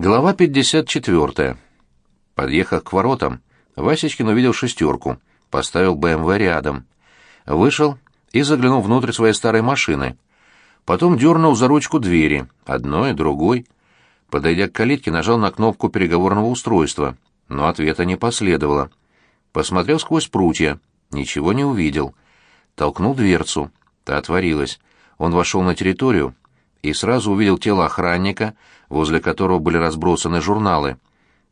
Глава 54. Подъехав к воротам, Васечкин увидел шестерку, поставил БМВ рядом. Вышел и заглянул внутрь своей старой машины. Потом дернул за ручку двери, одной, другой. Подойдя к калитке, нажал на кнопку переговорного устройства, но ответа не последовало. Посмотрел сквозь прутья, ничего не увидел. Толкнул дверцу, та отворилась. Он вошел на территорию и сразу увидел тело охранника, возле которого были разбросаны журналы.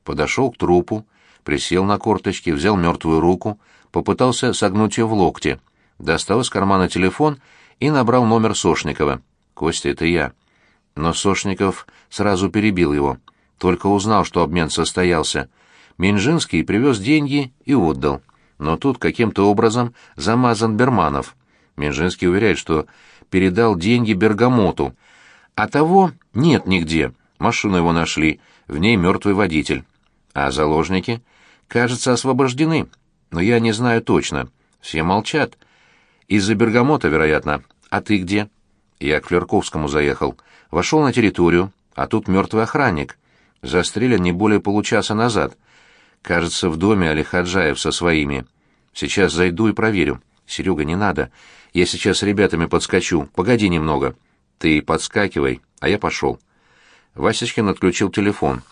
Подошел к трупу, присел на корточки, взял мертвую руку, попытался согнуть ее в локте, достал из кармана телефон и набрал номер Сошникова. «Костя, это я». Но Сошников сразу перебил его. Только узнал, что обмен состоялся. Минжинский привез деньги и отдал. Но тут каким-то образом замазан Берманов. Минжинский уверяет, что передал деньги Бергамоту, а того нет нигде. Машину его нашли, в ней мертвый водитель. А заложники, кажется, освобождены. Но я не знаю точно. Все молчат. Из-за бергамота, вероятно. А ты где? Я к Флерковскому заехал. Вошел на территорию, а тут мертвый охранник. Застрелен не более получаса назад. Кажется, в доме Али Хаджаев со своими. Сейчас зайду и проверю. Серега, не надо. Я сейчас с ребятами подскочу. Погоди немного. Ты подскакивай, а я пошел. Васечкин отключил телефон,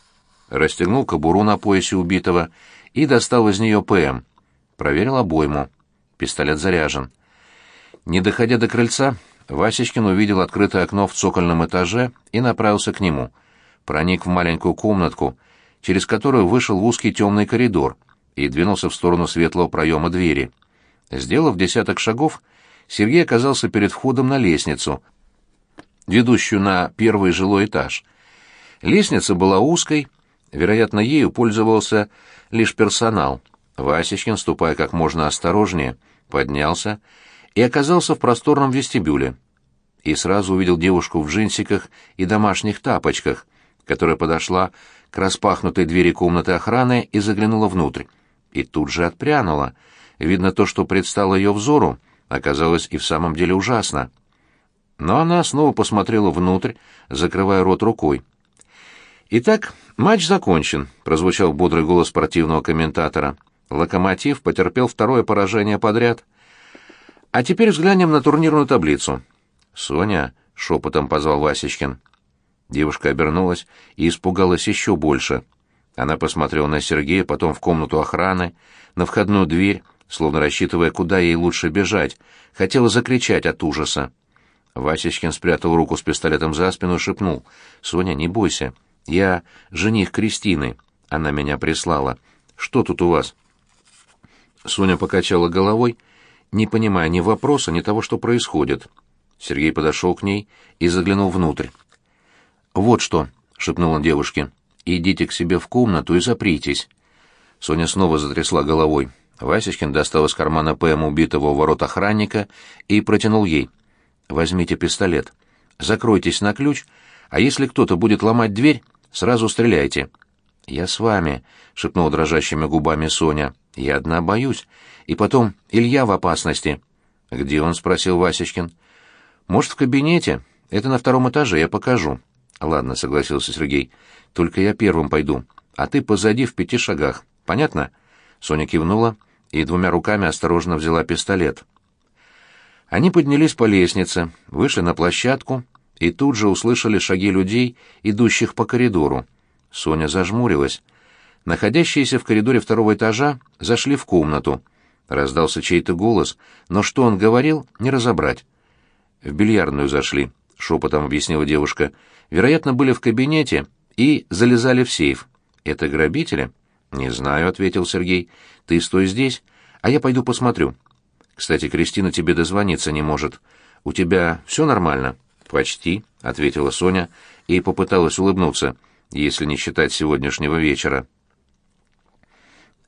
расстегнул кобуру на поясе убитого и достал из нее ПМ. Проверил обойму. Пистолет заряжен. Не доходя до крыльца, Васечкин увидел открытое окно в цокольном этаже и направился к нему. Проник в маленькую комнатку, через которую вышел в узкий темный коридор и двинулся в сторону светлого проема двери. Сделав десяток шагов, Сергей оказался перед входом на лестницу, ведущую на первый жилой этаж. Лестница была узкой, вероятно, ею пользовался лишь персонал. Васечкин, ступая как можно осторожнее, поднялся и оказался в просторном вестибюле. И сразу увидел девушку в джинсиках и домашних тапочках, которая подошла к распахнутой двери комнаты охраны и заглянула внутрь. И тут же отпрянула. Видно, то, что предстало ее взору, оказалось и в самом деле ужасно. Но она снова посмотрела внутрь, закрывая рот рукой. «Итак, матч закончен», — прозвучал бодрый голос спортивного комментатора. «Локомотив потерпел второе поражение подряд». «А теперь взглянем на турнирную таблицу». «Соня», — шепотом позвал Васечкин. Девушка обернулась и испугалась еще больше. Она посмотрела на Сергея, потом в комнату охраны, на входную дверь, словно рассчитывая, куда ей лучше бежать, хотела закричать от ужаса. Васечкин спрятал руку с пистолетом за спину и шепнул. «Соня, не бойся. Я жених Кристины. Она меня прислала. Что тут у вас?» Соня покачала головой, не понимая ни вопроса, ни того, что происходит. Сергей подошел к ней и заглянул внутрь. «Вот что», — шепнул он девушке, — «идите к себе в комнату и запритесь». Соня снова затрясла головой. Васечкин достал из кармана ПМ убитого у ворот охранника и протянул ей — Возьмите пистолет. Закройтесь на ключ, а если кто-то будет ломать дверь, сразу стреляйте. Я с вами, шепнула дрожащими губами Соня. Я одна боюсь. И потом Илья в опасности. Где он? спросил Васечкин. Может, в кабинете? Это на втором этаже, я покажу. Ладно, согласился Сергей. Только я первым пойду, а ты позади в пяти шагах. Понятно? Соня кивнула и двумя руками осторожно взяла пистолет. Они поднялись по лестнице, вышли на площадку и тут же услышали шаги людей, идущих по коридору. Соня зажмурилась. Находящиеся в коридоре второго этажа зашли в комнату. Раздался чей-то голос, но что он говорил, не разобрать. «В бильярдную зашли», — шепотом объяснила девушка. «Вероятно, были в кабинете и залезали в сейф. Это грабители?» «Не знаю», — ответил Сергей. «Ты стой здесь, а я пойду посмотрю». Кстати, Кристина тебе дозвониться не может. У тебя все нормально? Почти, ответила Соня и попыталась улыбнуться, если не считать сегодняшнего вечера.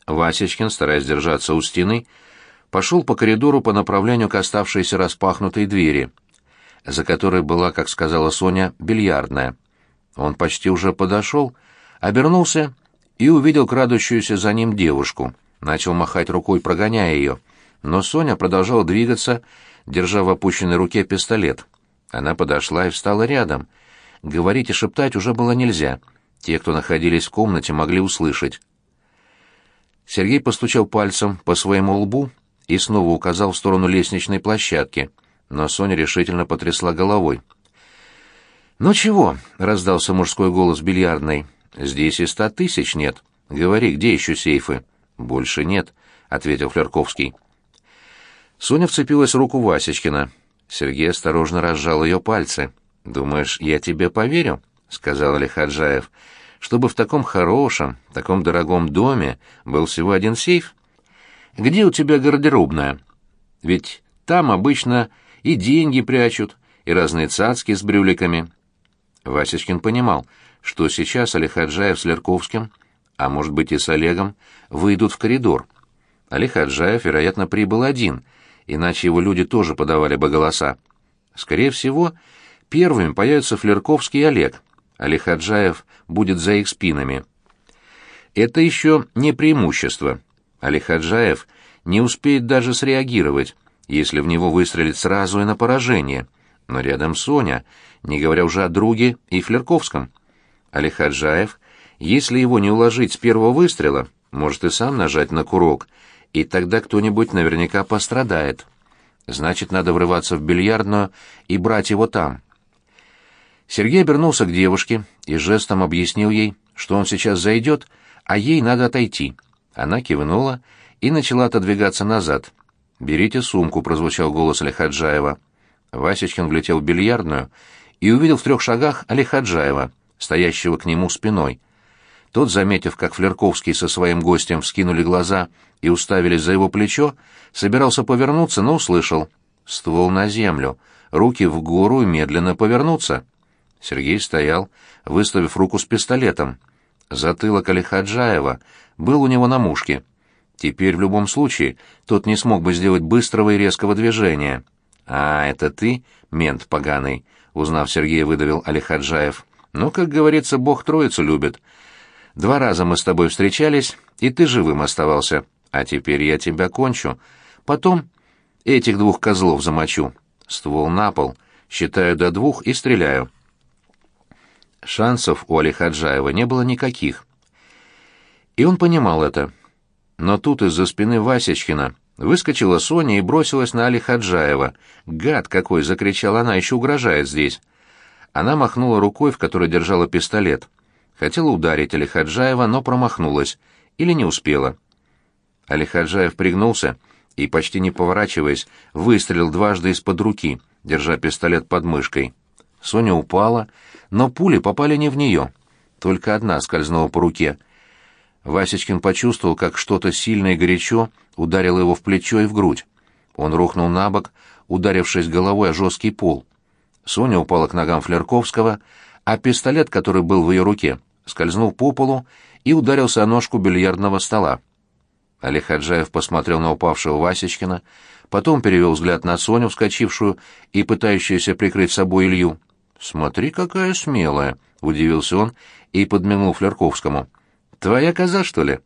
Васечкин, стараясь держаться у стены, пошел по коридору по направлению к оставшейся распахнутой двери, за которой была, как сказала Соня, бильярдная. Он почти уже подошел, обернулся и увидел крадущуюся за ним девушку. Начал махать рукой, прогоняя ее — но Соня продолжала двигаться, держа в опущенной руке пистолет. Она подошла и встала рядом. Говорить и шептать уже было нельзя. Те, кто находились в комнате, могли услышать. Сергей постучал пальцем по своему лбу и снова указал в сторону лестничной площадки, но Соня решительно потрясла головой. «Ну чего?» — раздался мужской голос бильярдной. «Здесь и ста тысяч нет. Говори, где еще сейфы?» «Больше нет», — ответил Флерковский. Соня вцепилась в руку Васечкина. Сергей осторожно разжал ее пальцы. «Думаешь, я тебе поверю?» — сказал Алихаджаев. «Чтобы в таком хорошем, таком дорогом доме был всего один сейф? Где у тебя гардеробная? Ведь там обычно и деньги прячут, и разные цацки с брюликами». Васечкин понимал, что сейчас Алихаджаев с Лерковским, а может быть и с Олегом, выйдут в коридор. Алихаджаев, вероятно, прибыл один, иначе его люди тоже подавали бы голоса. Скорее всего, первыми появятся Флерковский и Олег, Алихаджаев будет за их спинами. Это еще не преимущество. Алихаджаев не успеет даже среагировать, если в него выстрелит сразу и на поражение. Но рядом Соня, не говоря уже о друге и Флерковском. Алихаджаев, если его не уложить с первого выстрела, может и сам нажать на курок, и тогда кто-нибудь наверняка пострадает. Значит, надо врываться в бильярдную и брать его там. Сергей обернулся к девушке и жестом объяснил ей, что он сейчас зайдет, а ей надо отойти. Она кивнула и начала отодвигаться назад. «Берите сумку», — прозвучал голос Алихаджаева. Васечкин влетел в бильярдную и увидел в трех шагах Алихаджаева, стоящего к нему спиной. Тот, заметив, как Флерковский со своим гостем вскинули глаза и уставились за его плечо, собирался повернуться, но услышал. Ствол на землю, руки в гору и медленно повернуться. Сергей стоял, выставив руку с пистолетом. Затылок Алихаджаева был у него на мушке. Теперь в любом случае тот не смог бы сделать быстрого и резкого движения. «А, это ты, мент поганый», — узнав Сергея, выдавил Алихаджаев. «Ну, как говорится, Бог троицу любит. Два раза мы с тобой встречались, и ты живым оставался. А теперь я тебя кончу. Потом этих двух козлов замочу. Ствол на пол, считаю до двух и стреляю». Шансов у Алихаджаева не было никаких. И он понимал это. Но тут из-за спины Васечкина выскочила Соня и бросилась на Алихаджаева. «Гад какой!» — закричала она, еще угрожает здесь. Она махнула рукой, в которой держала пистолет. Хотела ударить Алихаджаева, но промахнулась. Или не успела. Алихаджаев пригнулся и, почти не поворачиваясь, выстрелил дважды из-под руки, держа пистолет под мышкой. Соня упала, но пули попали не в нее. Только одна скользнула по руке. Васечкин почувствовал, как что-то сильное и горячо ударило его в плечо и в грудь. Он рухнул на бок, ударившись головой о жесткий пол. Соня упала к ногам Флерковского, а пистолет, который был в ее руке, скользнул по полу и ударился о ножку бильярдного стола. Олег Хаджаев посмотрел на упавшего Васечкина, потом перевел взгляд на Соню, вскочившую и пытающуюся прикрыть собой Илью. «Смотри, какая смелая!» — удивился он и подмигнул Флерковскому. «Твоя коза, что ли?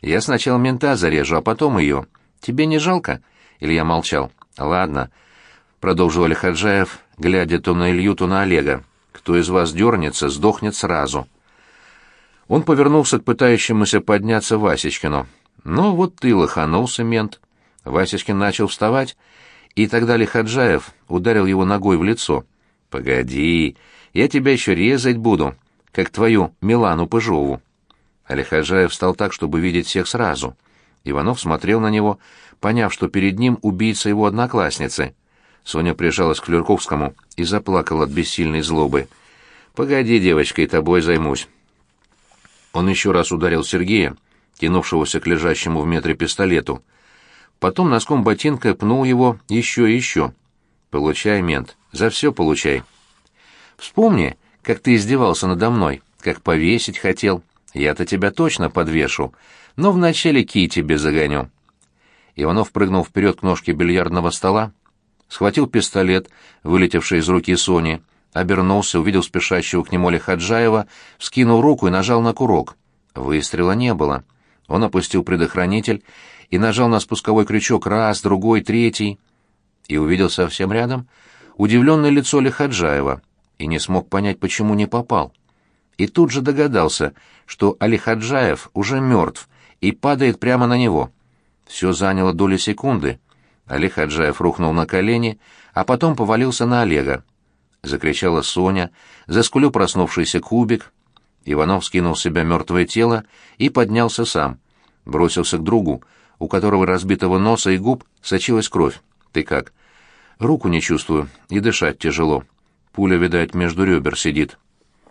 Я сначала мента зарежу, а потом ее. Тебе не жалко?» Илья молчал. «Ладно», — продолжил Алихаджаев, глядя то на Илью, то на Олега. «Кто из вас дернется, сдохнет сразу». Он повернулся к пытающемуся подняться Васечкину. «Ну, вот ты лоханулся, мент». Васечкин начал вставать, и тогда Лихаджаев ударил его ногой в лицо. «Погоди, я тебя еще резать буду, как твою Милану Пыжову». Алихаджаев встал так, чтобы видеть всех сразу. Иванов смотрел на него, поняв, что перед ним убийца его одноклассницы. Соня прижалась к Флюрковскому и заплакала от бессильной злобы. «Погоди, девочка, и тобой займусь». Он еще раз ударил Сергея, тянувшегося к лежащему в метре пистолету. Потом носком ботинка пнул его еще и еще. «Получай, мент, за все получай. Вспомни, как ты издевался надо мной, как повесить хотел. Я-то тебя точно подвешу, но вначале кий тебе загоню». Иванов прыгнул вперед к ножке бильярдного стола, схватил пистолет, вылетевший из руки Сони, обернулся, увидел спешащего к нему Лихаджаева, вскинул руку и нажал на курок. Выстрела не было. Он опустил предохранитель и нажал на спусковой крючок раз, другой, третий — и увидел совсем рядом удивленное лицо Лихаджаева и не смог понять, почему не попал. и тут же догадался, что Алихаджаев уже мертв и падает прямо на него. Все заняло доли секунды. Алихаджаев рухнул на колени, а потом повалился на Олега. Закричала Соня, заскулил проснувшийся кубик. Иванов скинул с себя мертвое тело и поднялся сам. Бросился к другу, у которого разбитого носа и губ сочилась кровь. «Ты как?» «Руку не чувствую, и дышать тяжело. Пуля, видать, между ребер сидит».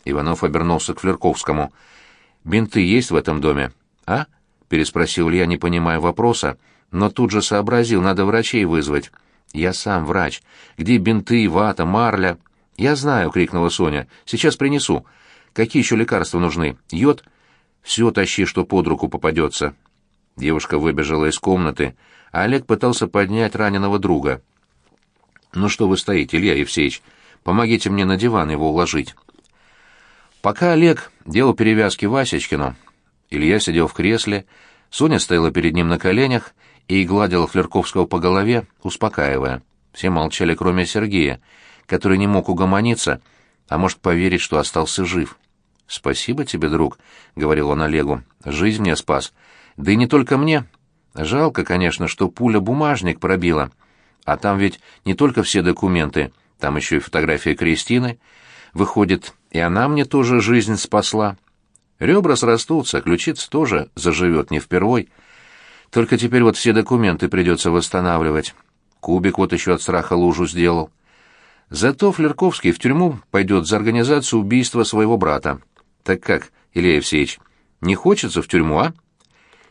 Иванов обернулся к Флерковскому. «Бинты есть в этом доме?» «А?» — переспросил я, не понимая вопроса, но тут же сообразил, надо врачей вызвать. «Я сам врач. Где бинты, вата, марля?» «Я знаю», — крикнула Соня. «Сейчас принесу. Какие еще лекарства нужны? Йод?» «Все тащи, что под руку попадется». Девушка выбежала из комнаты, а Олег пытался поднять раненого друга. «Ну что вы стоите, Илья Евсеевич? Помогите мне на диван его уложить». Пока Олег делал перевязки Васечкину, Илья сидел в кресле, Соня стояла перед ним на коленях и гладила Флерковского по голове, успокаивая. Все молчали, кроме Сергея, который не мог угомониться, а может поверить, что остался жив. «Спасибо тебе, друг», — говорил он Олегу, — «жизнь мне спас. Да и не только мне. Жалко, конечно, что пуля бумажник пробила. А там ведь не только все документы, там еще и фотография Кристины. Выходит, и она мне тоже жизнь спасла. Ребра срастутся, ключица тоже заживет не впервой. Только теперь вот все документы придется восстанавливать. Кубик вот еще от страха лужу сделал. Зато Флерковский в тюрьму пойдет за организацию убийства своего брата. Так как, Илья Евсеевич, не хочется в тюрьму, а?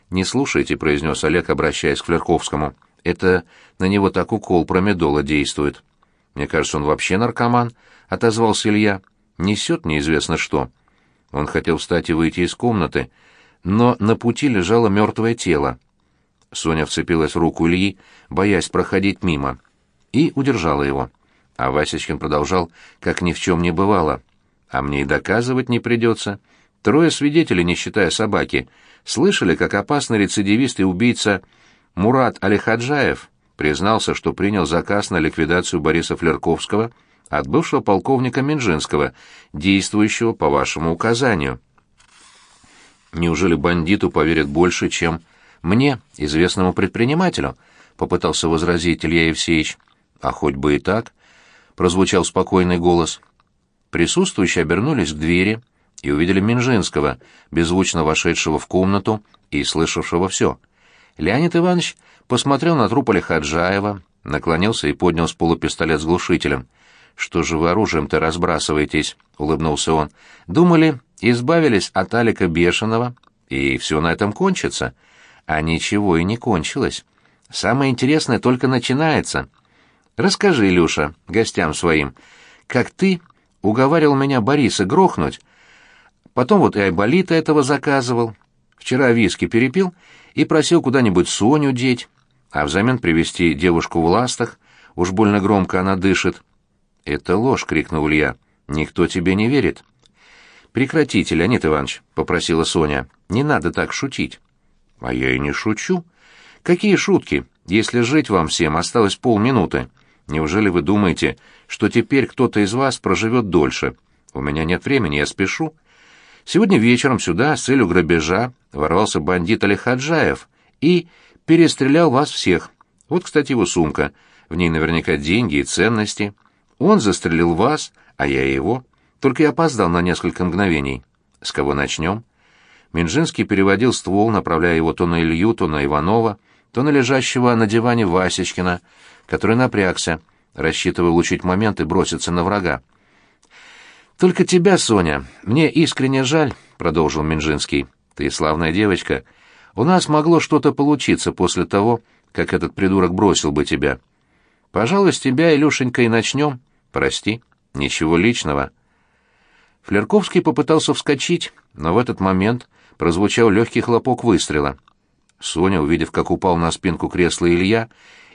«Не слушайте», — произнес Олег, обращаясь к Флерковскому. «Это на него так укол промедола действует». «Мне кажется, он вообще наркоман», — отозвался Илья. «Несет неизвестно что». Он хотел встать и выйти из комнаты, но на пути лежало мертвое тело. Соня вцепилась в руку Ильи, боясь проходить мимо, и удержала его. А Васечкин продолжал, как ни в чем не бывало. «А мне и доказывать не придется. Трое свидетелей, не считая собаки, слышали, как опасный рецидивист и убийца Мурат Алихаджаев признался, что принял заказ на ликвидацию Бориса Флерковского от бывшего полковника Минжинского, действующего по вашему указанию. Неужели бандиту поверят больше, чем мне, известному предпринимателю? попытался возразить Илья Евсеевич. А хоть бы и так, прозвучал спокойный голос. Присутствующие обернулись к двери, и увидели Минжинского, беззвучно вошедшего в комнату и слышавшего все. Леонид Иванович посмотрел на труп Алихаджаева, наклонился и поднял с пола пистолет с глушителем. «Что же вы оружием-то разбрасываетесь?» — улыбнулся он. «Думали, избавились от Алика Бешеного, и все на этом кончится. А ничего и не кончилось. Самое интересное только начинается. Расскажи, Илюша, гостям своим, как ты уговаривал меня Бориса грохнуть, Потом вот и Айболита этого заказывал. Вчера виски перепил и просил куда-нибудь Соню деть, а взамен привести девушку в ластах. Уж больно громко она дышит. «Это ложь!» — крикнул Илья. «Никто тебе не верит». «Прекратите, Леонид Иванович», — попросила Соня. «Не надо так шутить». «А я и не шучу. Какие шутки, если жить вам всем осталось полминуты? Неужели вы думаете, что теперь кто-то из вас проживет дольше? У меня нет времени, я спешу. Сегодня вечером сюда с целью грабежа ворвался бандит Алихаджаев и перестрелял вас всех. Вот, кстати, его сумка. В ней наверняка деньги и ценности. Он застрелил вас, а я его. Только я опоздал на несколько мгновений. С кого начнем? Минжинский переводил ствол, направляя его то на Илью, то на Иванова, то на лежащего на диване Васечкина, который напрягся, рассчитывая улучшить момент и броситься на врага. «Только тебя, Соня, мне искренне жаль», — продолжил Минжинский. «Ты славная девочка. У нас могло что-то получиться после того, как этот придурок бросил бы тебя. Пожалуй, с тебя, Илюшенька, и начнем. Прости, ничего личного». Флерковский попытался вскочить, но в этот момент прозвучал легкий хлопок выстрела. Соня, увидев, как упал на спинку кресла Илья,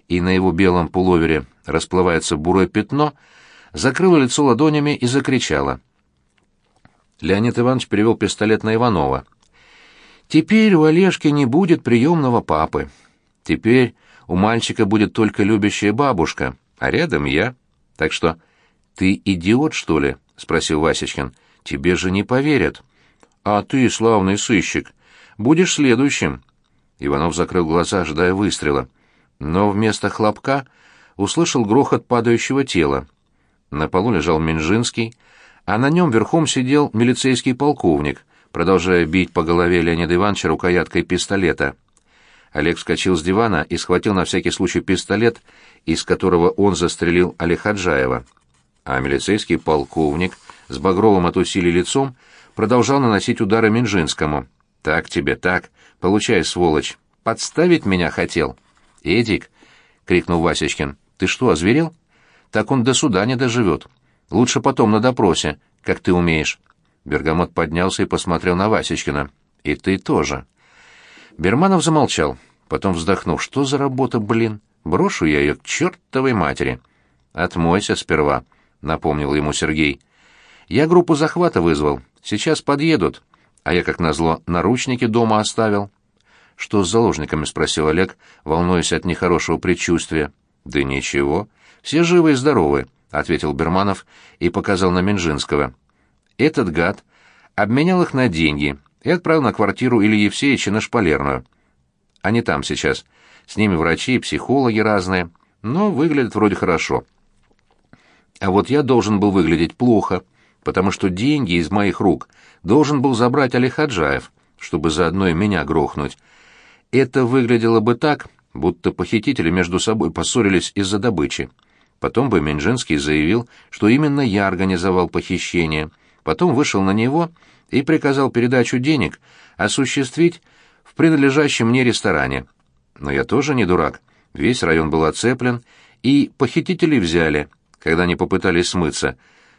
и на его белом пуловере расплывается бурое пятно, — закрыла лицо ладонями и закричала. Леонид Иванович перевел пистолет на Иванова. «Теперь у Олежки не будет приемного папы. Теперь у мальчика будет только любящая бабушка, а рядом я. Так что...» «Ты идиот, что ли?» — спросил Васечкин. Тебе же не поверят. А ты, славный сыщик, будешь следующим. Иванов закрыл глаза, ожидая выстрела. Но вместо хлопка услышал грохот падающего тела. На полу лежал Минжинский, а на нем верхом сидел милицейский полковник, продолжая бить по голове Леонида Ивановича рукояткой пистолета. Олег вскочил с дивана и схватил на всякий случай пистолет, из которого он застрелил Алихаджаева. А милицейский полковник с багровым от усилий лицом продолжал наносить удары Минжинскому. «Так тебе, так. Получай, сволочь. Подставить меня хотел?» «Эдик!» — крикнул Васечкин. «Ты что, озверел?» «Так он до суда не доживет. Лучше потом на допросе, как ты умеешь». Бергамот поднялся и посмотрел на Васечкина. «И ты тоже». Берманов замолчал, потом вздохнул. «Что за работа, блин? Брошу я ее к чертовой матери». «Отмойся сперва», — напомнил ему Сергей. «Я группу захвата вызвал. Сейчас подъедут. А я, как назло, наручники дома оставил». «Что с заложниками?» — спросил Олег, волнуясь от нехорошего предчувствия. «Да ничего. Все живы и здоровы», — ответил Берманов и показал на Минжинского. Этот гад обменял их на деньги и отправил на квартиру Ильи Евсеевича на Шпалерную. Они там сейчас. С ними врачи и психологи разные, но выглядят вроде хорошо. А вот я должен был выглядеть плохо, потому что деньги из моих рук должен был забрать Али Хаджаев, чтобы заодно и меня грохнуть. Это выглядело бы так, будто похитители между собой поссорились из-за добычи. Потом бы Минжинский заявил, что именно я организовал похищение — потом вышел на него и приказал передачу денег осуществить в принадлежащем мне ресторане. Но я тоже не дурак. Весь район был оцеплен, и похитителей взяли, когда они попытались смыться.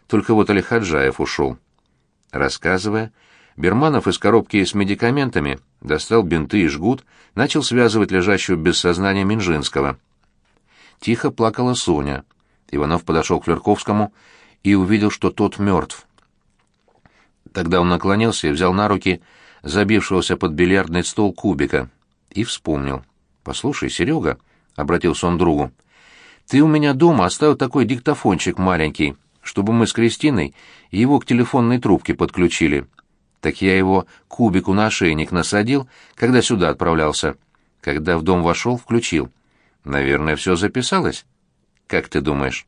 Только вот Алихаджаев ушел. Рассказывая, Берманов из коробки с медикаментами достал бинты и жгут, начал связывать лежащего без сознания Минжинского. Тихо плакала Соня. Иванов подошел к Верковскому и увидел, что тот мертв. Тогда он наклонился и взял на руки забившегося под бильярдный стол кубика и вспомнил. «Послушай, Серега», — обратился он другу, — «ты у меня дома оставил такой диктофончик маленький, чтобы мы с Кристиной его к телефонной трубке подключили. Так я его кубику на ошейник насадил, когда сюда отправлялся. Когда в дом вошел, включил. Наверное, все записалось? Как ты думаешь?»